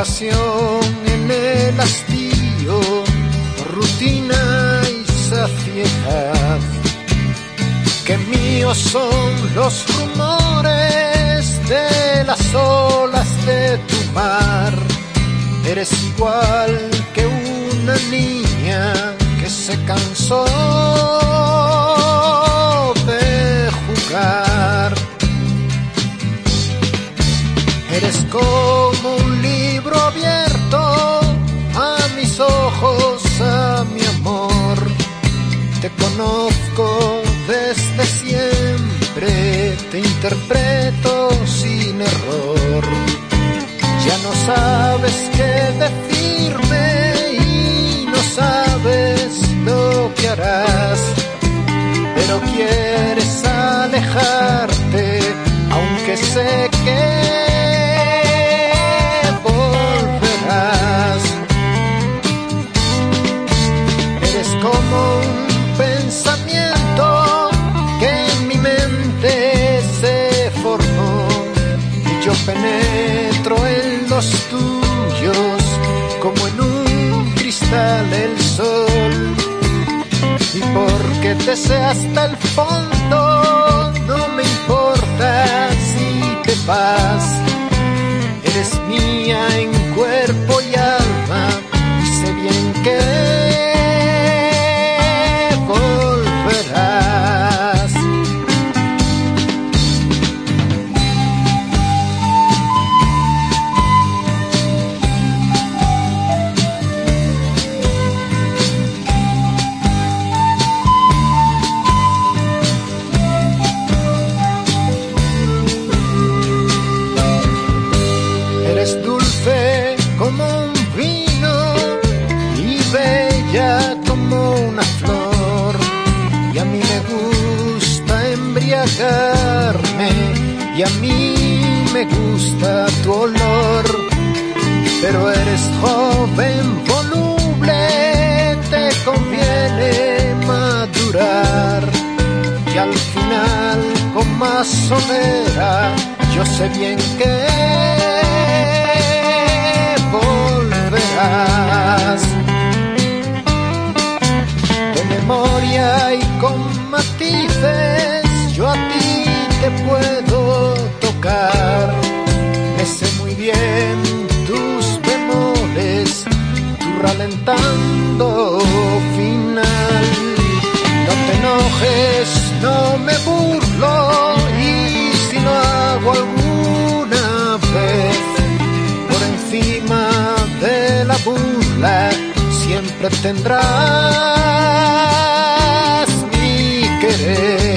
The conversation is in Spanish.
pasión en el hastío, rutina y saciedad. Que míos son los rumores de las olas de tu mar. Eres igual que una niña que se cansó Conozco desde siempre, te interpreto sin error. Ya no sabes qué decirme y no sabes lo que harás, pero quieres alejarte, aunque sé que volverás. Eres como yo penetro en los tuyos como en un cristal el sol. Y porque te sé hasta el fondo, no me importa si te vas. Y a mí me gusta tu olor. Pero eres joven, voluble, te conviene madurar. Y al final, con más solera, yo sé bien que dando final. No te enojes, no me burlo y si no hago alguna vez por encima de la burla, siempre tendrás mi querer.